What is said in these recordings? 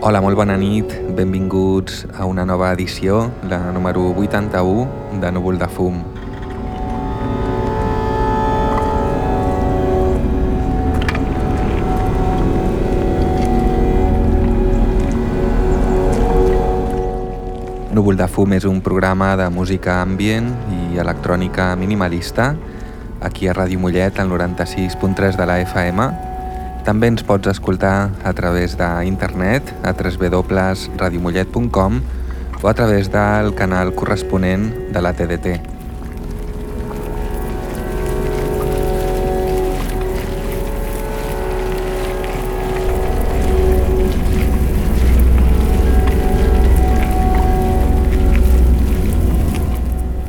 Hola, molt bona nit, benvinguts a una nova edició, la número 81 de Núvol de Fum. Núvol de Fum és un programa de música ambient i electrònica minimalista aquí a Ràdio Mollet, al 96.3 de la FM. També ens pots escoltar a través d'internet a www.radiomollet.com o a través del canal corresponent de la TDT.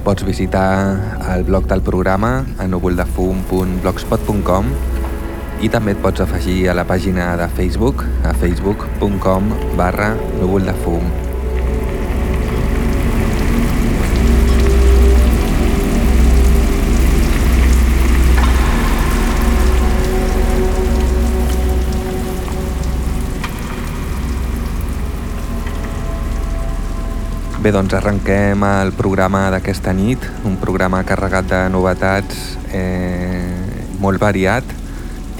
Pots visitar el blog del programa a núvoldefum.blogspot.com i també et pots afegir a la pàgina de Facebook a facebook.com barra núvoldefum. Bé, doncs arrenquem el programa d'aquesta nit, un programa carregat de novetats eh, molt variat.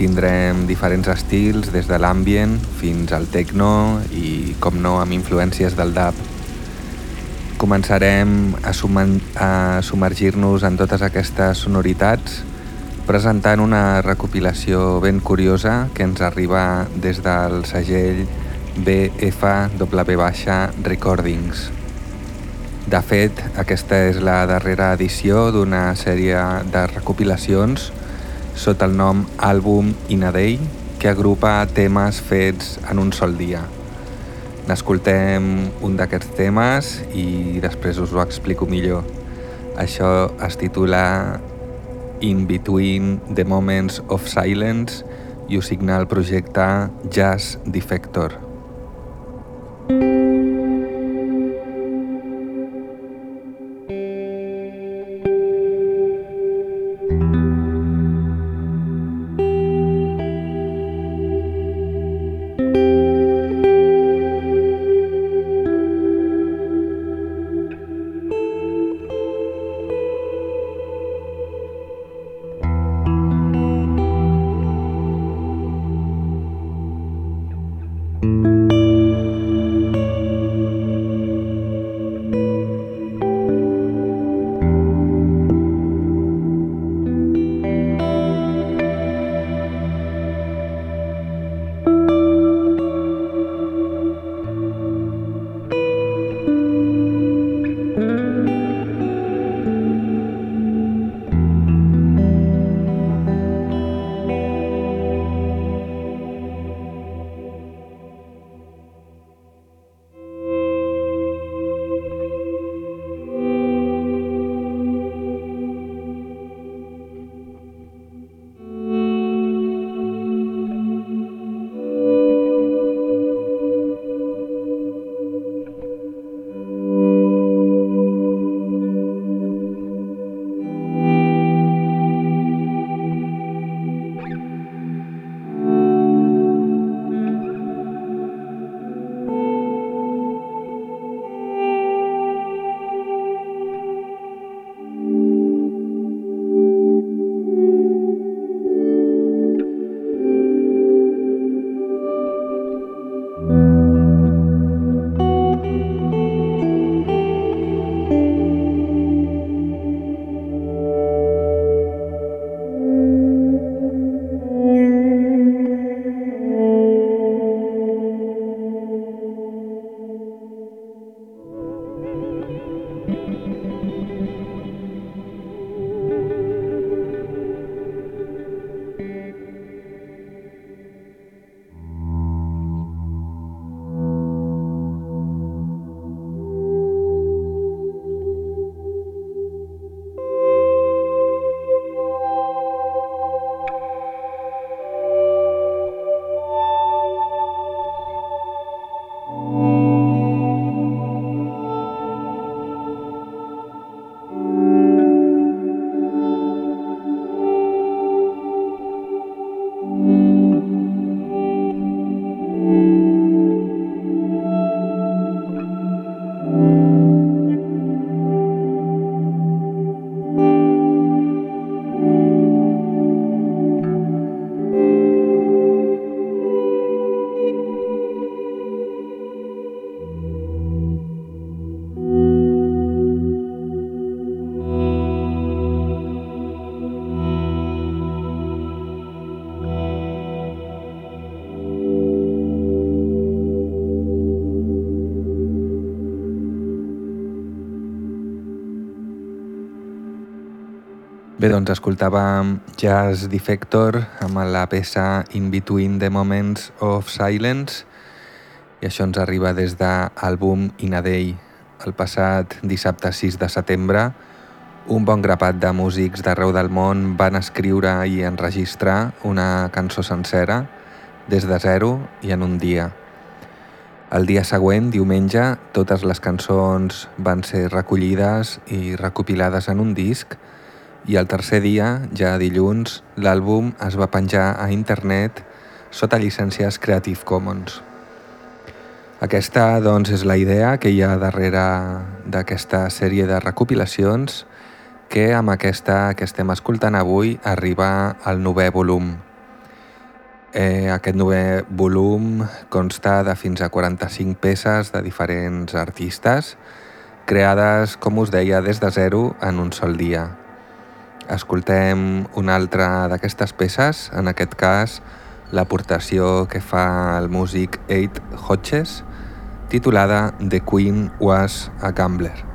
Tindrem diferents estils, des de l'ambient fins al techno i, com no, amb influències del dub. Començarem a, a submergir-nos en totes aquestes sonoritats presentant una recopilació ben curiosa que ens arriba des del segell BFW Recordings. De fet, aquesta és la darrera edició d'una sèrie de recopilacions sota el nom Àlbum in a Day, que agrupa temes fets en un sol dia. N'escoltem un d'aquests temes i després us ho explico millor. Això es titula In Between the Moments of Silence i ho signa el projecte Jazz Defector. Bé, doncs escoltàvem Jazz Defector amb la peça In Between the Moments of Silence i això ens arriba des de l'àlbum Day. El passat dissabte 6 de setembre, un bon grapat de músics d'arreu del món van escriure i enregistrar una cançó sencera des de zero i en un dia. El dia següent, diumenge, totes les cançons van ser recollides i recopilades en un disc i el tercer dia, ja dilluns, l'àlbum es va penjar a internet sota llicències Creative Commons. Aquesta doncs, és la idea que hi ha darrere d'aquesta sèrie de recopilacions que amb aquesta que estem escoltant avui arriba al novè volum. Eh, aquest novè volum consta de fins a 45 peces de diferents artistes creades, com us deia, des de zero en un sol dia. Escoltem una altra d'aquestes peces, en aquest cas l'aportació que fa el músic Eight Hodges, titulada The Queen Was a Gambler.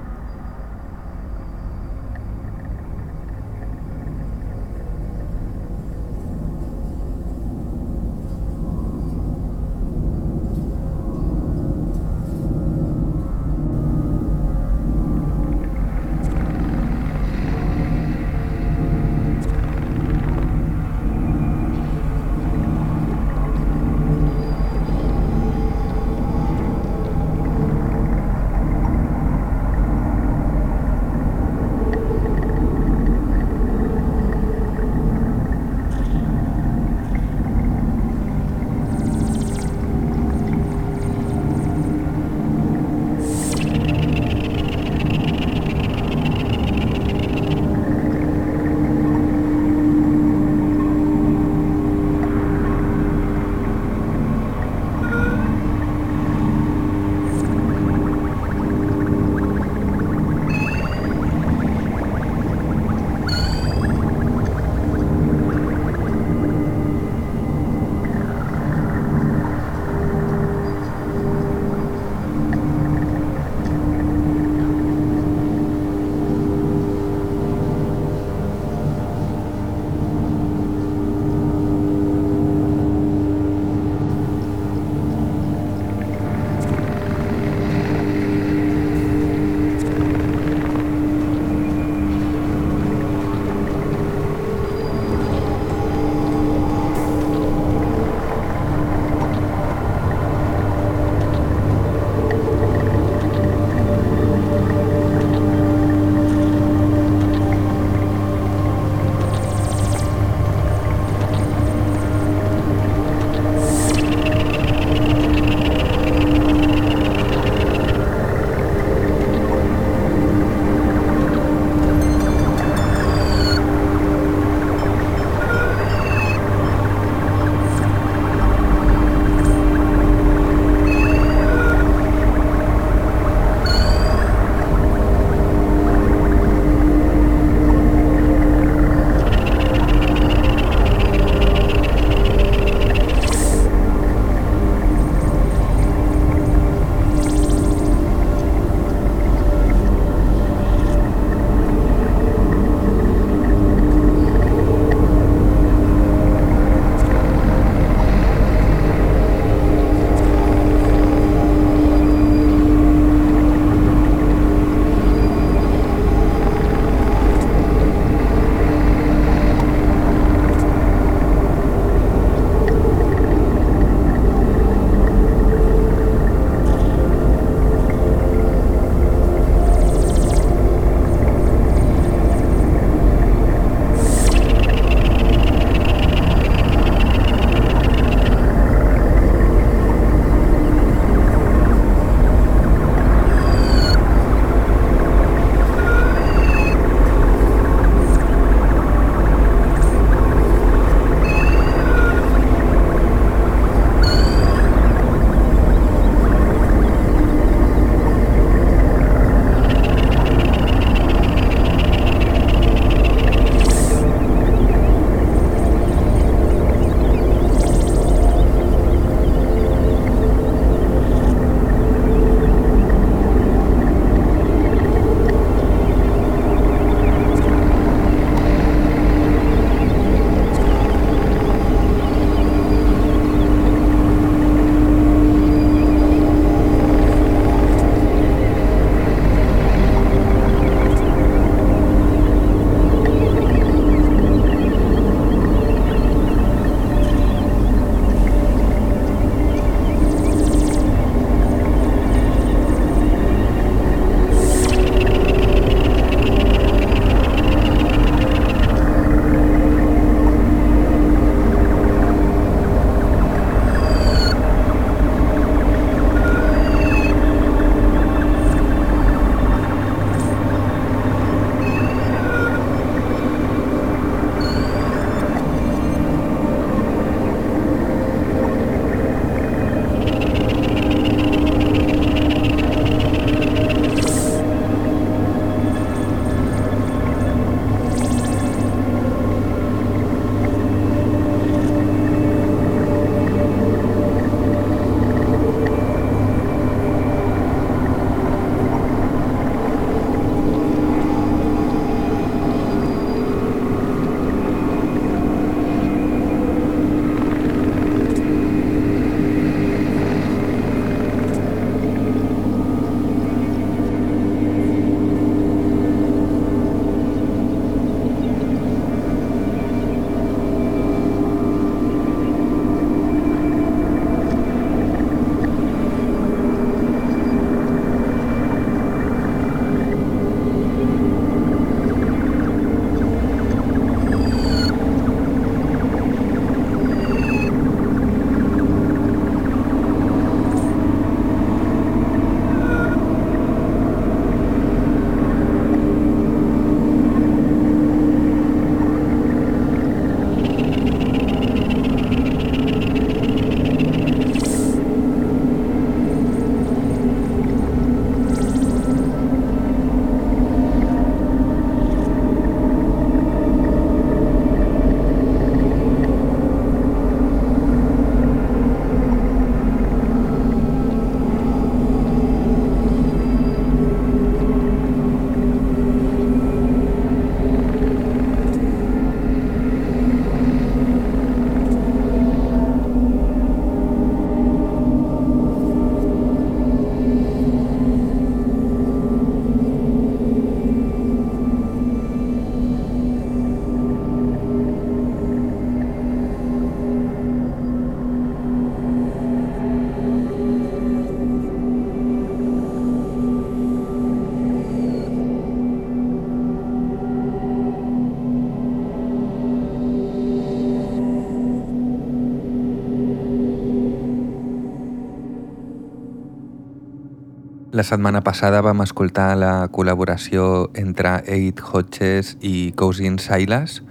La setmana passada vam escoltar la col·laboració entre Eight Hotches i Cousin Silas.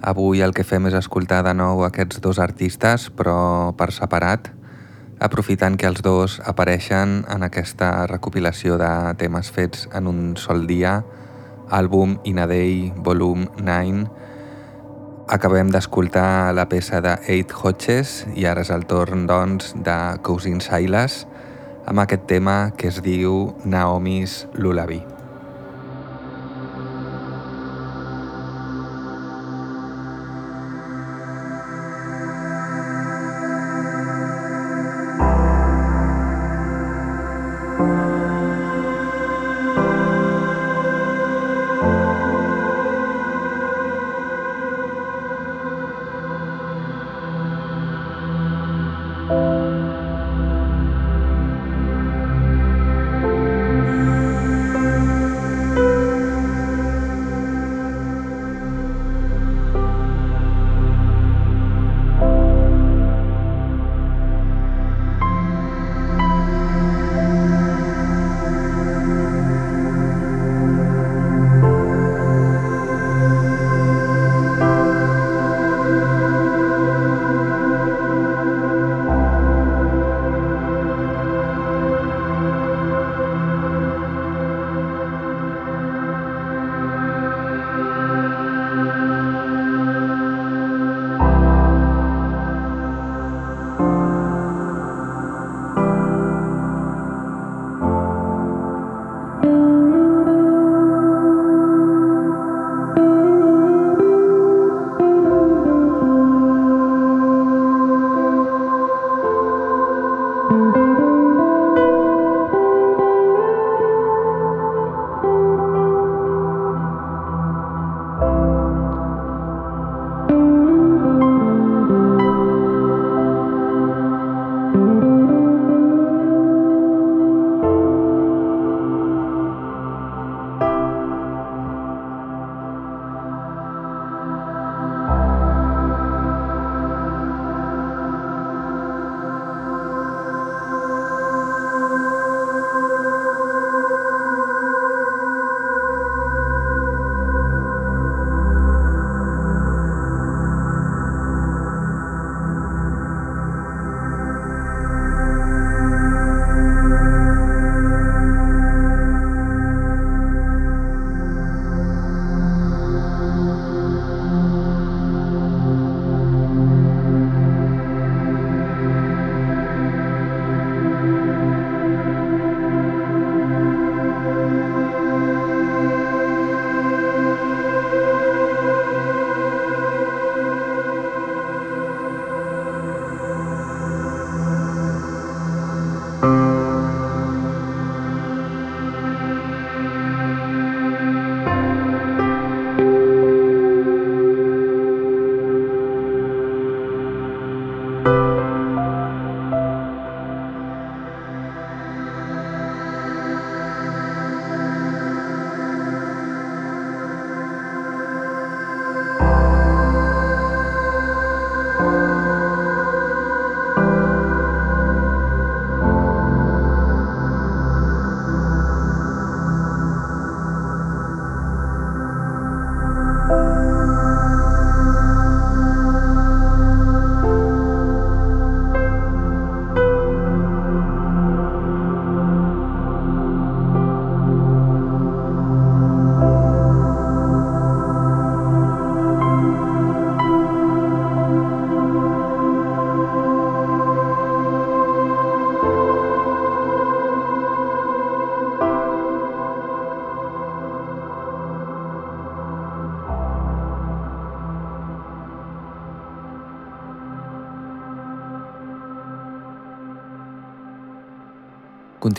Avui el que fem és escoltar de nou aquests dos artistes, però per separat, aprofitant que els dos apareixen en aquesta recopilació de temes fets en un sol dia, àlbum In a Day Volum 9. Acabem d'escoltar la peça de Eight Hotches i ara és el torn, doncs, de Cousin Silas, amb aquest tema que es diu Naomi's Lullaby.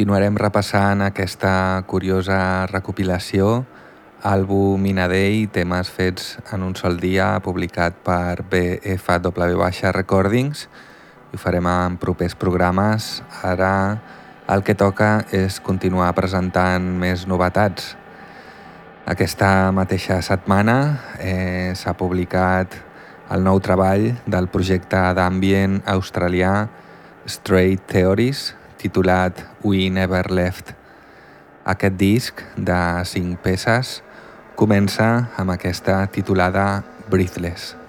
Continuarem repassant aquesta curiosa recopilació, àlbum In a Day, temes fets en un sol dia, publicat per BFW Recordings, i ho farem en propers programes. Ara el que toca és continuar presentant més novetats. Aquesta mateixa setmana eh, s'ha publicat el nou treball del projecte d'ambient australià Straight Theories, titulat We Never Left Aquest disc de 5 peces comença amb aquesta titulada Breathless.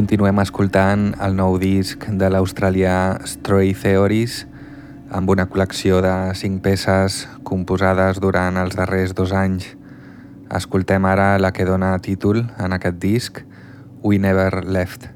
Continuem escoltant el nou disc de l'australià Stray Theories amb una col·lecció de cinc peces composades durant els darrers dos anys. Escoltem ara la que dona títol en aquest disc, We Never Left.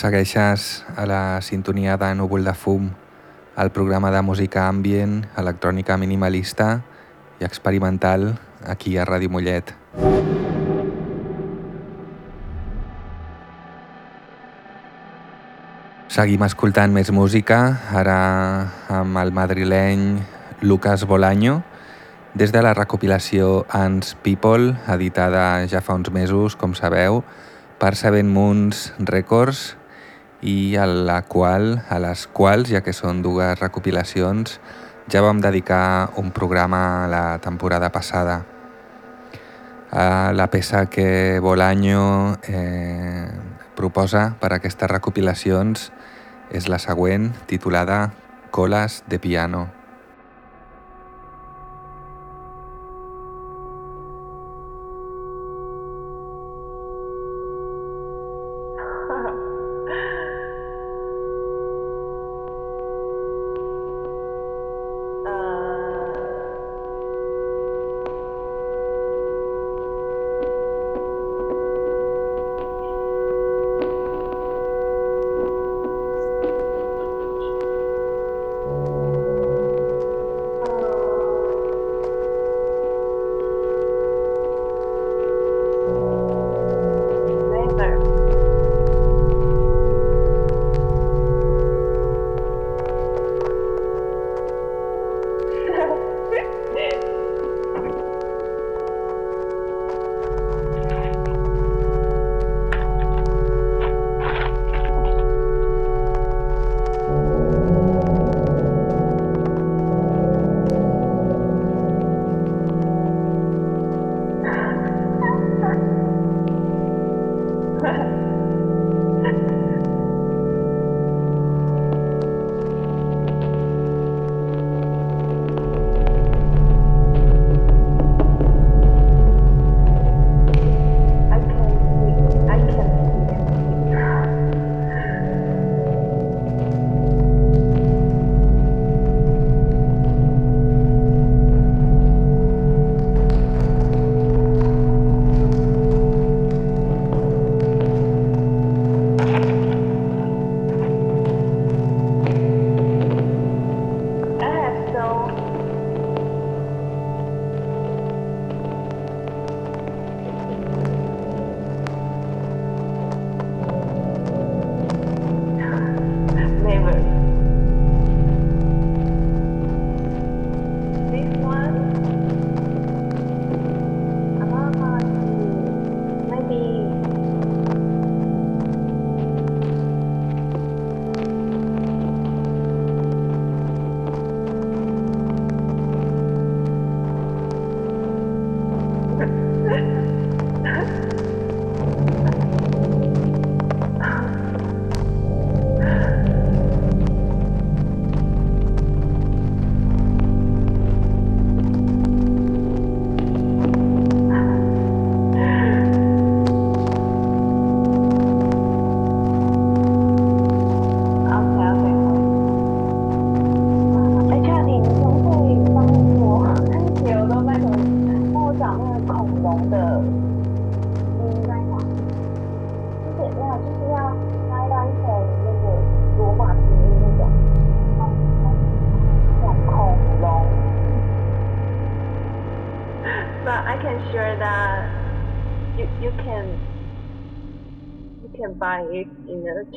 Segueixes a la sintonia de Núvol de Fum, el programa de música ambient, electrònica minimalista i experimental aquí a Ràdio Mollet. Seguim escoltant més música, ara amb el madrileny Lucas Bolaño, des de la recopilació Ants People, editada ja fa uns mesos, com sabeu, per Seven Moons Records, i a la qual, a les quals, ja que són dues recopilacions, ja vam dedicar un programa la temporada passada. Uh, la peça que Bolaño eh, proposa per a aquestes recopilacions és la següent, titulada Colas de piano.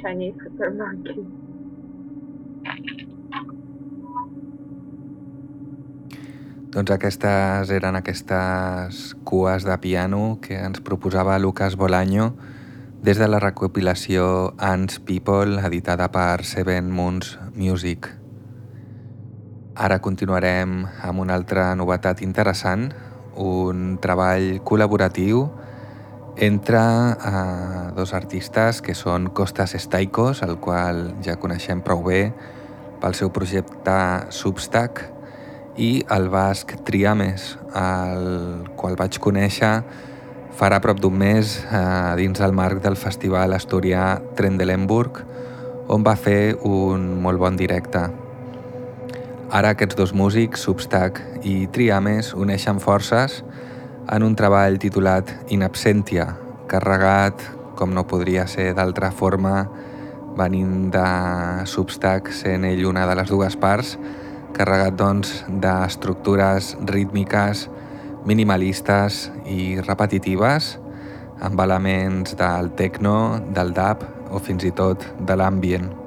Chinese supermarket. Doncs aquestes eren aquestes cues de piano que ens proposava Lucas Bolaño des de la recopilació Ants People, editada per Seven Moons Music. Ara continuarem amb una altra novetat interessant, un treball col·laboratiu entre eh, dos artistes que són Costas Staikos, el qual ja coneixem prou bé pel seu projecte Substack, i el basc Triames, el qual vaig conèixer farà prop d'un mes eh, dins el marc del festival asturià Trendelenburg, on va fer un molt bon directe. Ara aquests dos músics, Substack i Triames, uneixen forces en un treball titulat In Absentia, carregat, com no podria ser d'altra forma, venint de Substack, sent ell una de les dues parts, carregat doncs d'estructures rítmiques minimalistes i repetitives amb elements del techno, del dub o fins i tot de l'ambient.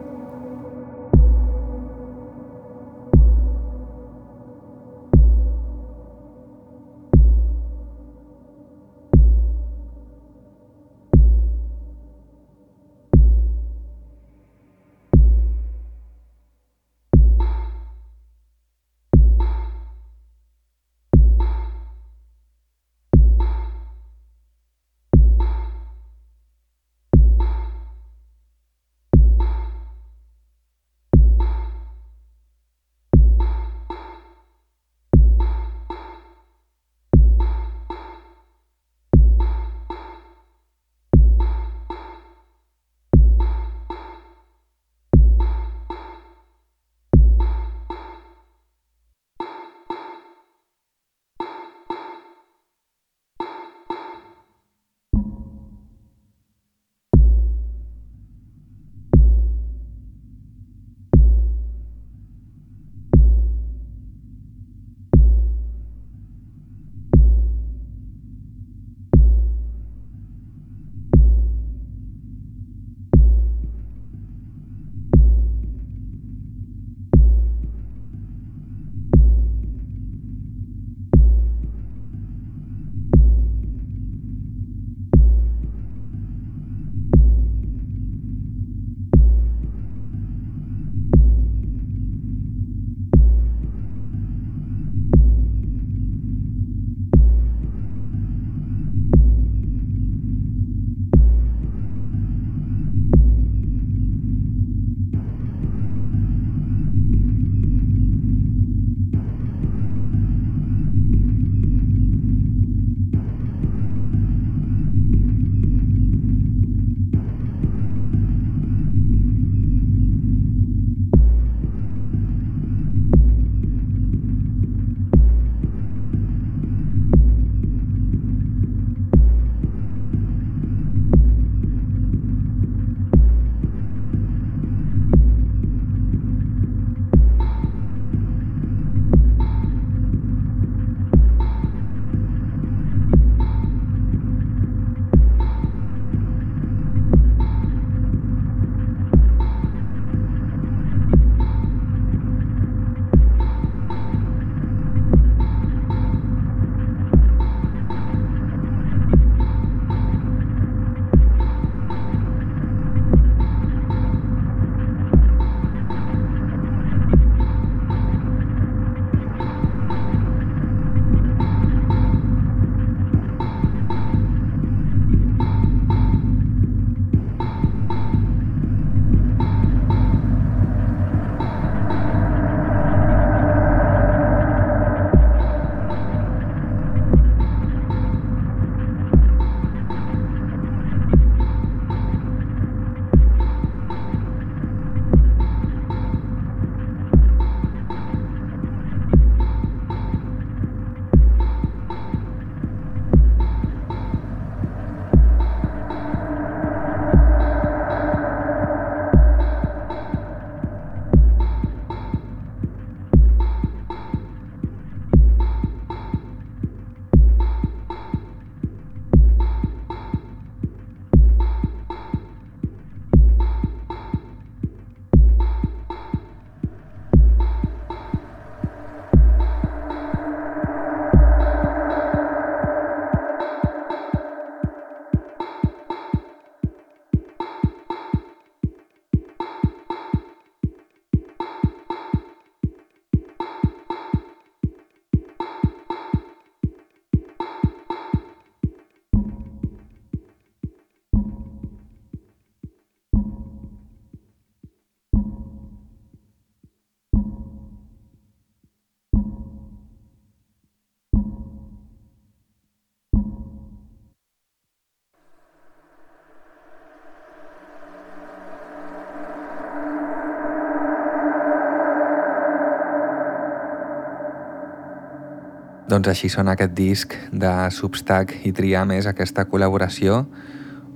Doncs així sona aquest disc de Substack i Triames, aquesta col·laboració,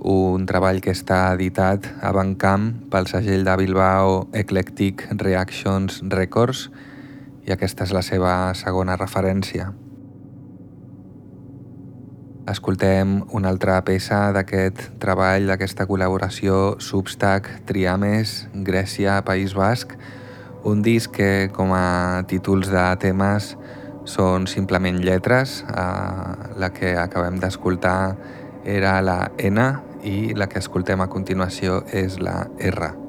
un treball que està editat a Bandcamp pel segell de Bilbao Eclectic Reactions Records i aquesta és la seva segona referència. Escoltem una altra peça d'aquest treball, d'aquesta col·laboració Substack Triames, Grècia, País Basc, un disc que com a títols de temes són simplement lletres. Eh, la que acabem d'escoltar era la N i la que escoltem a continuació és la R.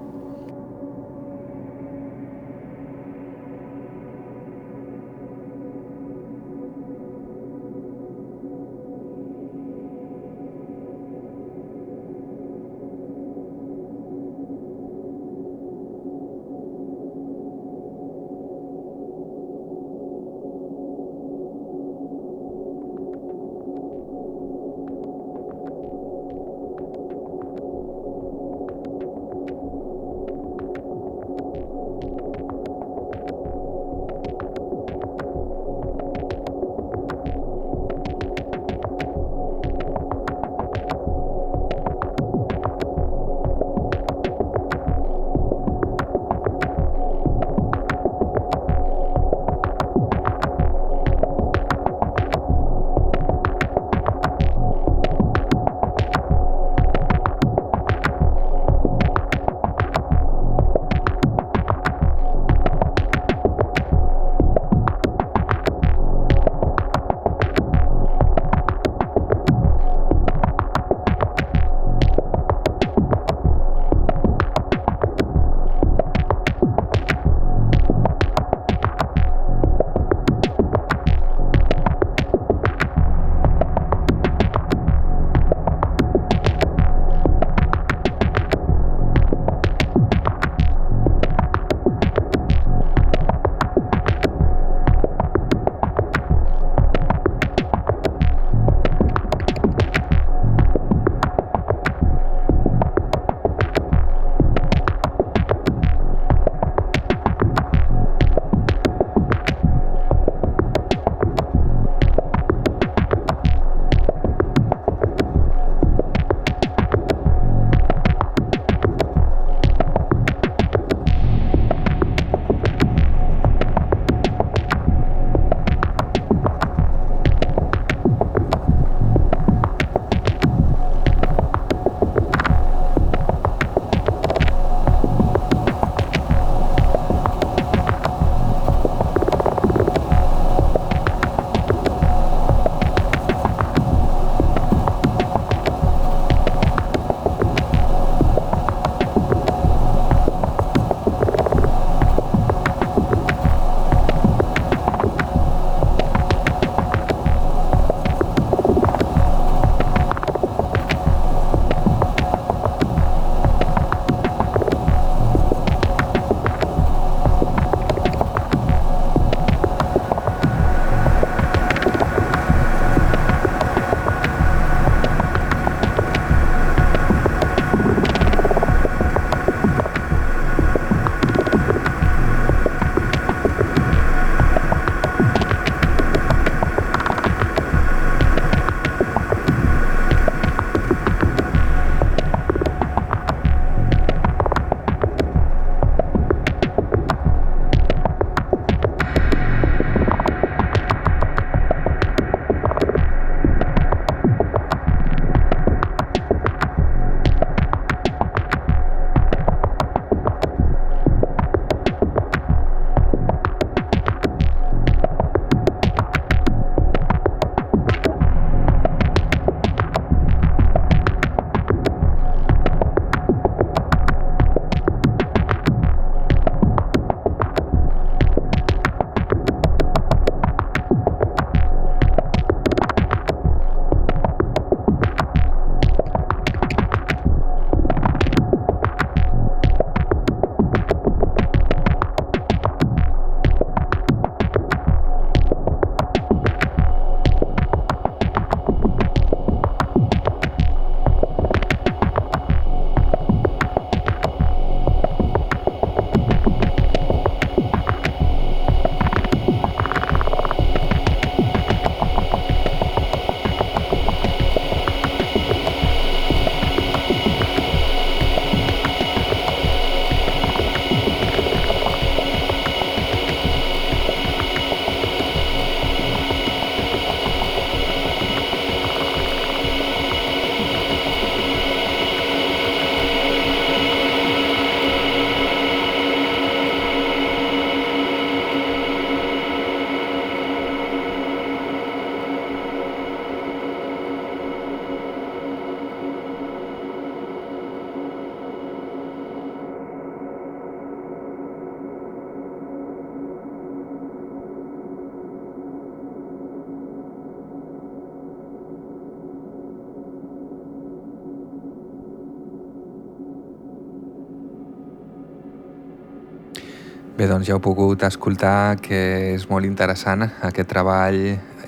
doncs ja heu pogut escoltar que és molt interessant aquest treball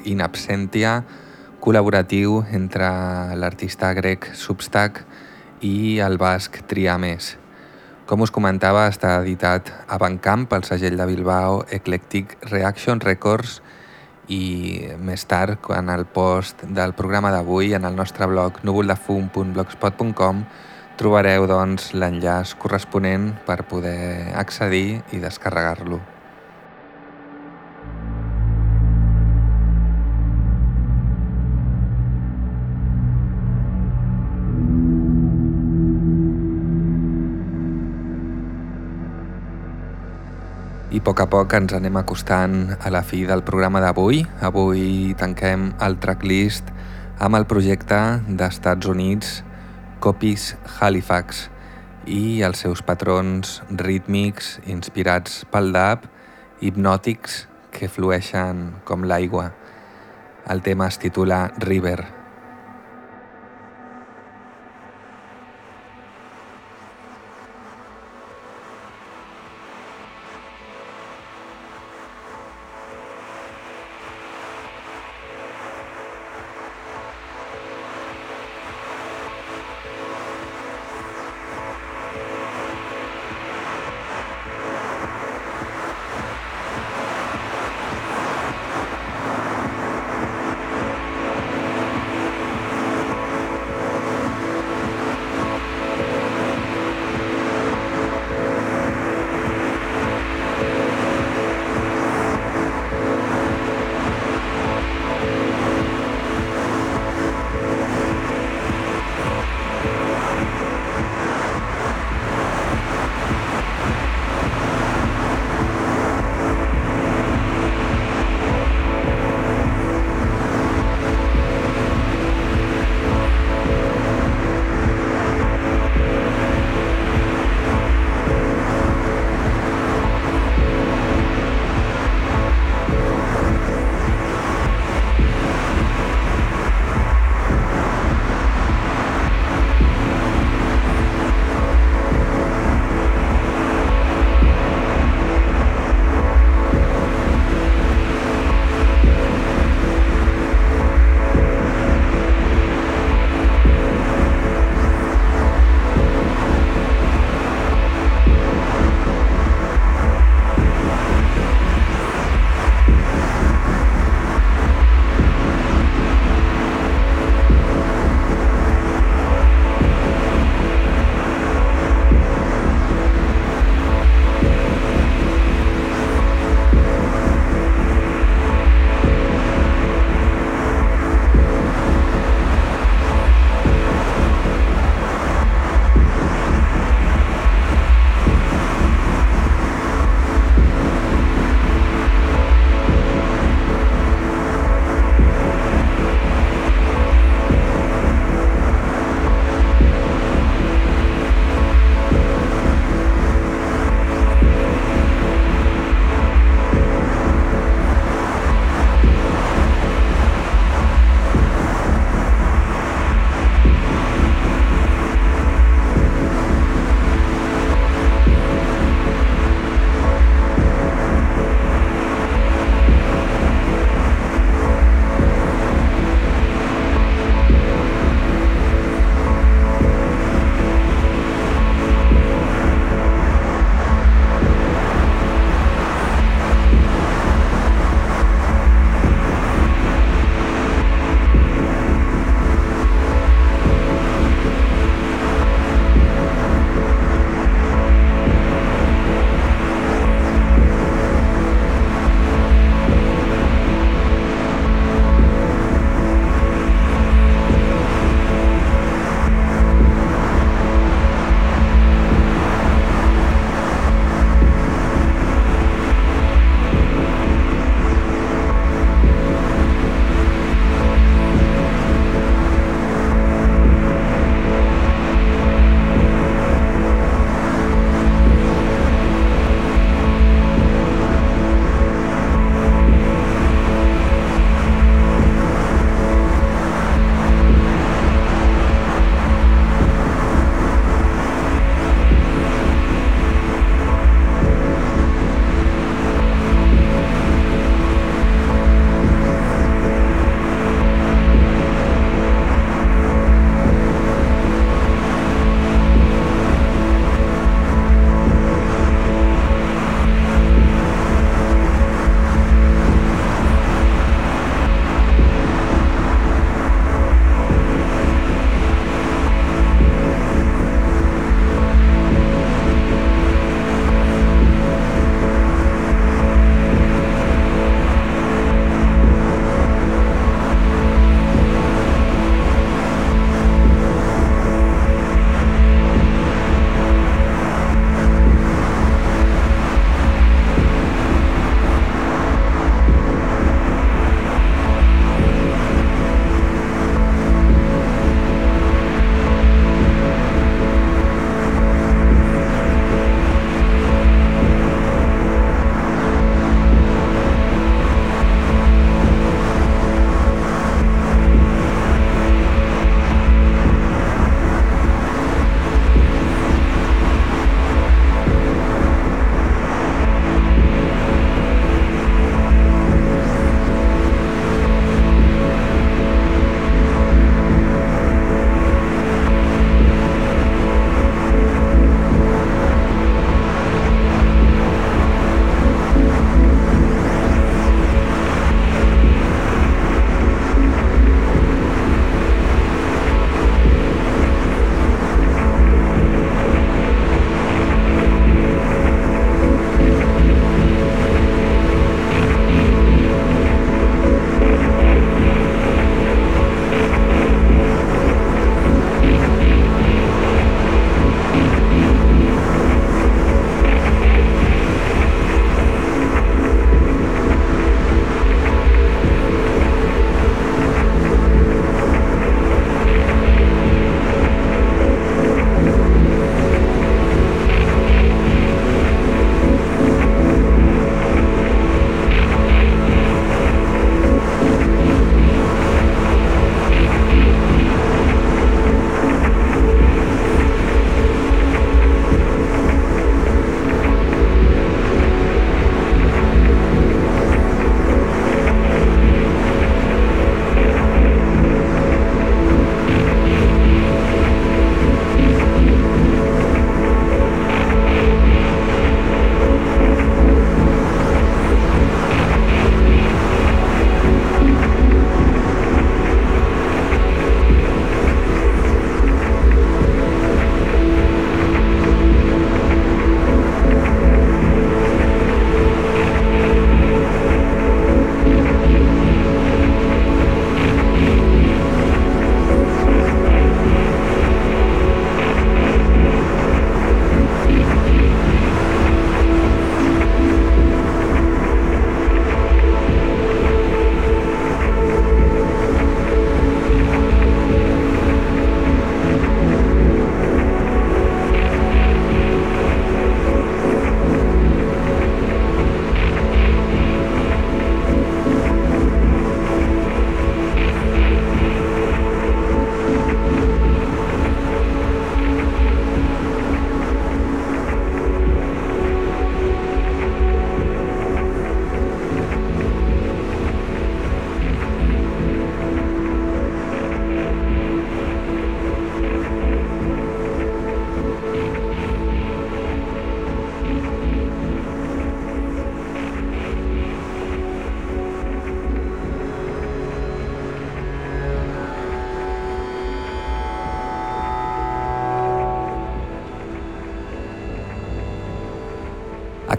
in absentia col·laboratiu entre l'artista grec Substack i el basc Triames. Com us comentava, està editat a Bandcamp, el segell de Bilbao Eclectic Reaction Records i més tard, quan el post del programa d'avui en el nostre blog núvoldefum.blogspot.com Trobareu doncs l'enllaç corresponent per poder accedir i descarregar-lo. I a poc a poc ens anem acostant a la fi del programa d'avui. Avui tanquem el tracklist amb el projecte d'Estats Units Copies Halifax i els seus patrons rítmics inspirats pel dub, hipnòtics que flueixen com l'aigua. El tema es titula River.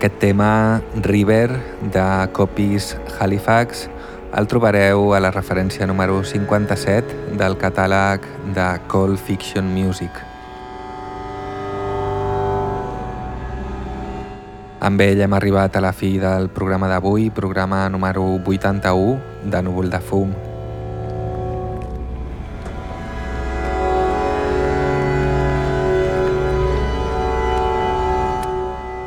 Aquest tema, River, de Copies Halifax, el trobareu a la referència número 57 del catàleg de Call Fiction Music. Amb ell hem arribat a la fi del programa d'avui, programa número 81 de Núvol de Fum.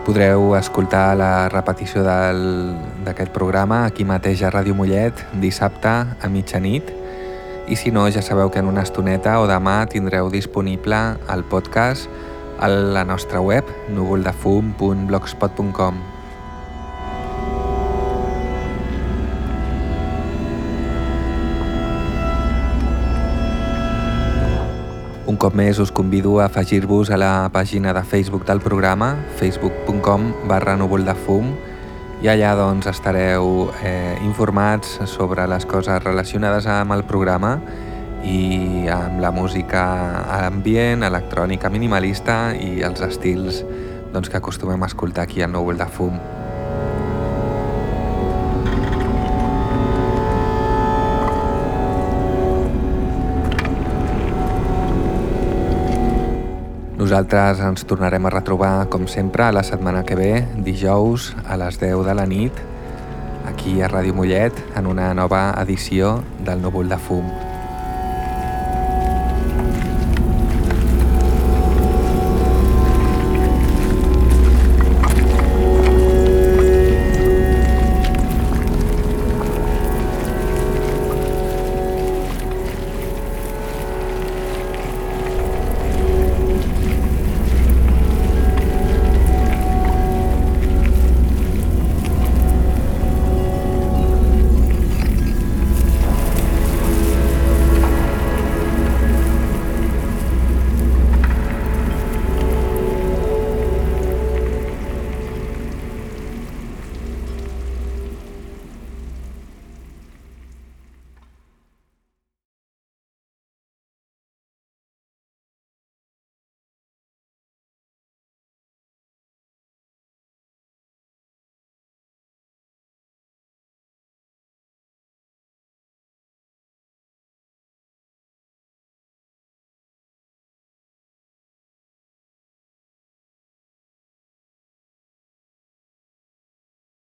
Podreu escoltar la repetició d'aquest programa aquí mateix a Ràdio Mollet dissabte a mitjanit. I si no ja sabeu que en una estoneta o demà tindreu disponible el podcast a la nostra web núvoldefum.blogspot.com cop més us convido a afegir-vos a la pàgina de Facebook del programa, facebook.com barra núvoldefum i allà doncs estareu eh, informats sobre les coses relacionades amb el programa i amb la música ambient, electrònica minimalista i els estils doncs, que acostumem a escoltar aquí a Núvol de Fum. Nosaltres ens tornarem a retrobar, com sempre, la setmana que ve, dijous, a les 10 de la nit, aquí a Ràdio Mollet, en una nova edició del Núvol de Fum.